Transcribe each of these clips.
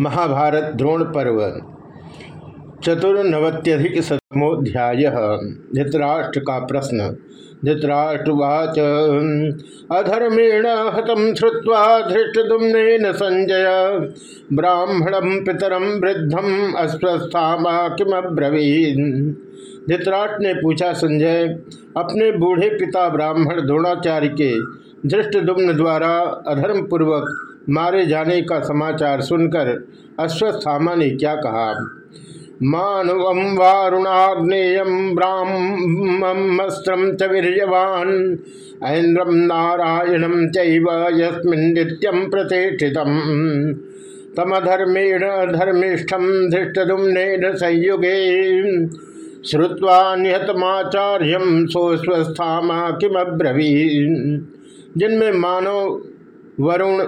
महाभारत द्रोण पर्व, चतुर्नवत्यधिक शतमोध्याय धृतराष्ट्र का प्रश्न। धृतराष्ट्रवाच, अधर्मेण हतम श्रुवा धृष्टुम्न संजय। ब्राह्मणम पितरम वृद्धम अस्वस्था किमब्रवीन? धृतराष्ट्र ने पूछा संजय, अपने बूढ़े पिता ब्राह्मण द्रोणाचार्य के धृष्टदुम्न द्वारा अधर्म पूर्वक मारे जाने का समाचार सुनकर अश्वस्थामा ने क्या कहा? मानव वारुणाग्नेय ब्राह्मस्त्रम च वीरवान ऐन्द्रम नारायणम चस्मिन्नित्यम प्रतिष्ठित तमधर्मेण धर्मिष्ठम संयुगे श्रुवा निहतमाचार्य सोस्वस्थामा किमब्रवी जिनमें मानव वरुण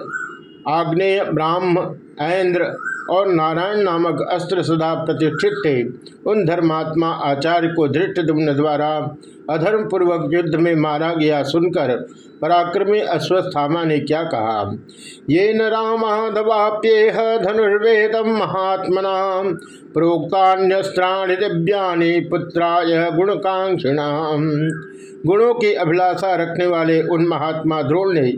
आग्नेय ब्राह्म, ऐन्द्र और नारायण नामक अस्त्र सदा प्रतिष्ठित थे। उन धर्मात्मा आचार्य को धृष्ट द्वारा अधर्म पूर्वक युद्ध में मारा गया सुनकर पराक्रमी अश्वस्थामा ने क्या कहा? ये न रामाधवाप्येह धनुर्वेदम महात्मना प्रोक्तान्यस्त्राणि दिव्यानि पुत्राय गुणकांक्षिणाम गुणों की अभिलाषा रखने वाले उन महात्मा द्रोण ने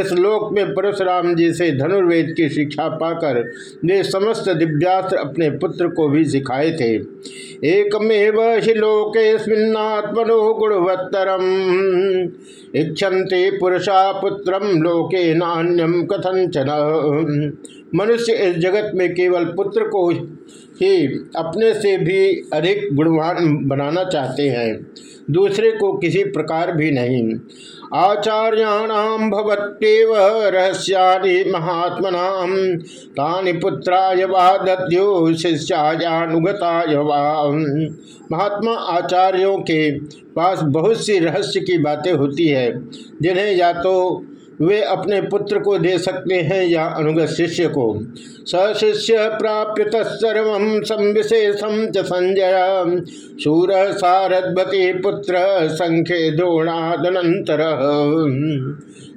इस लोक में परशुराम जी से धनुर्वेद की शिक्षा पाकर वे समस्त दिव्यास्त्र अपने पुत्र को भी सिखाए थे। एकमेव हि लोकेस्मिन्नात्मनो गुणवत्तरम इच्छन्ति पुरुषा पुत्रम लोके नान्यम कथंचन मनुष्य इस जगत में केवल पुत्र को ही अपने से भी अधिक गुणवान बनाना चाहते हैं। दूसरे को किसी प्रकार भी नहीं। आचार्याणाम भवत्येव रहस्यानि महात्मना तानि पुत्राय वा वा। महात्मा आचार्यों के पास बहुत सी रहस्य की बातें होती है, जिन्हें या तो वे अपने पुत्र को दे सकते हैं या अनुगत शिष्य को। सशिष्य प्राप्य तत्सर्व संविशेषम च संजय शूर सारद्वती पुत्र संख्य द्रोणादनंतर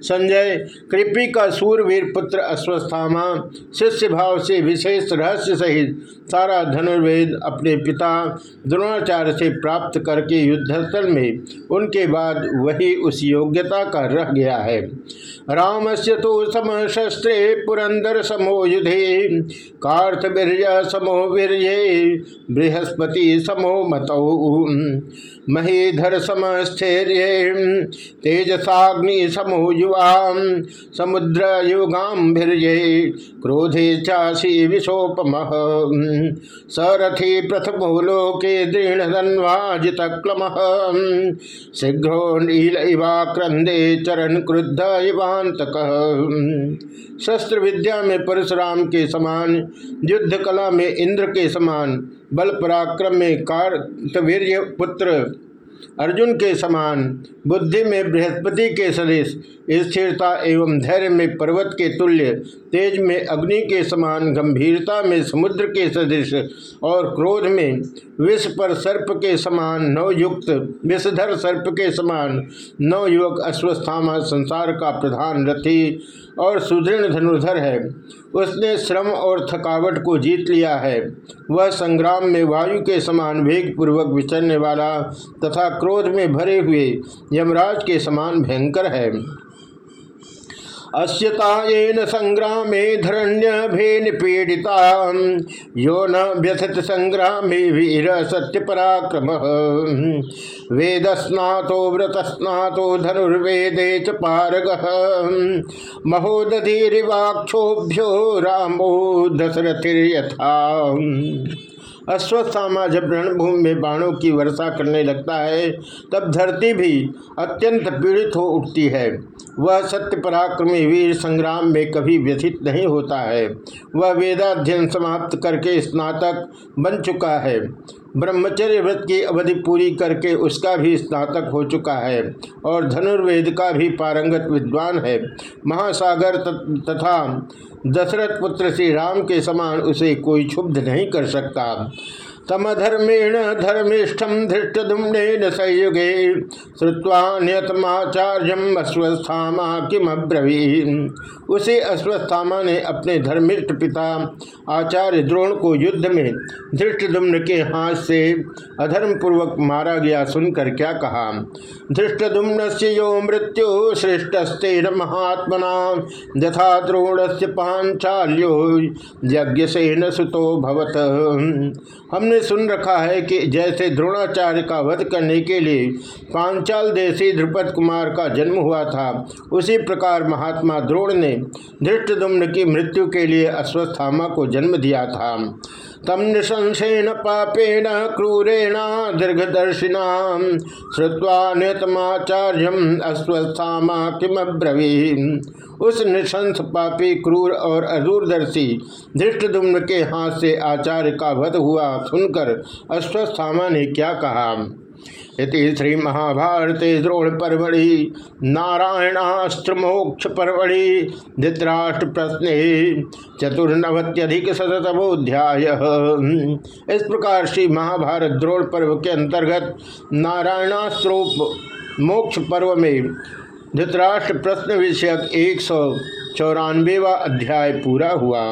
संजय, कृपी का सूरवीर पुत्र अश्वस्थामा, शिष्य भाव से विशेष रहस्य सहित सारा धनुर्वेद अपने पिता द्रोणाचार्य से प्राप्त करके युद्धस्थल में उनके बाद वही उस योग्यता का रह गया है। राम से तो सम पुरंदर समो युधे कार्थवीर समो वीर बृहस्पति समो मतौ। महीधर समस्थैर्य तेजसाग्नि समो युवा। समुद्र युगाम्भिर्ये क्रोधे चाशी विशोपम। सरथी प्रथमो लोके दृढ़ क्लम शीघ्रो नील इवा क्रंदे चरण क्रुद्ध इवांतक शस्त्र विद्या में परशुराम के समान युद्ध कला में इंद्र के समान बल पराक्रम में कार्तवीर्य पुत्र अर्जुन के समान, बुद्धि में बृहस्पति के सदृश, स्थिरता एवं धैर्य में पर्वत के तुल्य, तेज में अग्नि के समान, गंभीरता में समुद्र के सदृश और क्रोध में विष पर सर्प के समान, नवयुक्त विषधर सर्प के समान, नवयुवक अश्वस्थामा संसार का प्रधान रथी और सुदृढ़ धनुर्धर है। उसने श्रम और थकावट को जीत लिया है। वह संग्राम में वायु के समान वेग पूर्वक विचरने वाला तथा क्रोध में भरे हुए यमराज के समान भयंकर है। अश्यताएन संग्रामे धरण्य भे निपीड़िता। यो न व्यथित संग्रामे वीर सत्य पराक्रम वेद स्नातो व्रत स्नातो धनुर्वेदे च पारग। महोदधिवाक्षोभ्यो रामो दशरथिर्यथा। अश्वस्थामा जब रणभूमि में बाणों की वर्षा करने लगता है, तब धरती भी अत्यंत पीड़ित हो उठती है। वह सत्य पराक्रमी वीर संग्राम में कभी व्यथित नहीं होता है। वह वेदाध्ययन समाप्त करके स्नातक बन चुका है। ब्रह्मचर्य व्रत की अवधि पूरी करके उसका भी स्नातक हो चुका है और धनुर्वेद का भी पारंगत विद्वान है। महासागर तथा दशरथ पुत्र श्री राम के समान उसे कोई क्षुब्ध नहीं कर सकता। तमधर्मेण धर्मिष्ठम धृष्टुम्न संयुगे श्रुवा नियतमाचार्यम अश्वस्थामा किम अब्रवीन उसे अश्वस्थामा ने अपने धर्मिष्ठ पिता आचार्य द्रोण को युद्ध में धृष्टुम्न के हाथ से अधर्म पूर्वक मारा गया सुनकर क्या कहा धृष्टुम्न से यो मृत्यु श्रेष्ठस्तेर महात्मना, यथा द्रोण से पांचाल्यो यज्ञ सुतो भवत। हमने सुन रखा है कि जैसे द्रोणाचार्य का वध करने के लिए पांचाल देशी ध्रुपद कुमार का जन्म हुआ था, उसी प्रकार महात्मा द्रोण ने धृष्टदुम्न की मृत्यु के लिए अश्वस्थामा को जन्म दिया था। तम निशंसेन पापेन क्रूरेण दीर्घदर्शिना श्रुवा नियतमाचार्यम अश्वस्थामा किम उस निशंस पापी, क्रूर और अदूरदर्शी धृष्टदुम्न के हाथ से आचार्य का वध हुआ सुनकर अश्वस्थामा ने क्या कहा? इति श्री महाभारते द्रोण परवड़ी नारायणास्त्र मोक्ष परवड़ी धृतराष्ट्र प्रश्न चतुर्नवत्यधिक शतमोध्याय इस प्रकार श्री महाभारत द्रोण पर्व के अंतर्गत नारायणास्त्रोप मोक्ष पर्व में धृतराष्ट्र प्रश्न विषयक एक सौ चौरानवेवा अध्याय पूरा हुआ।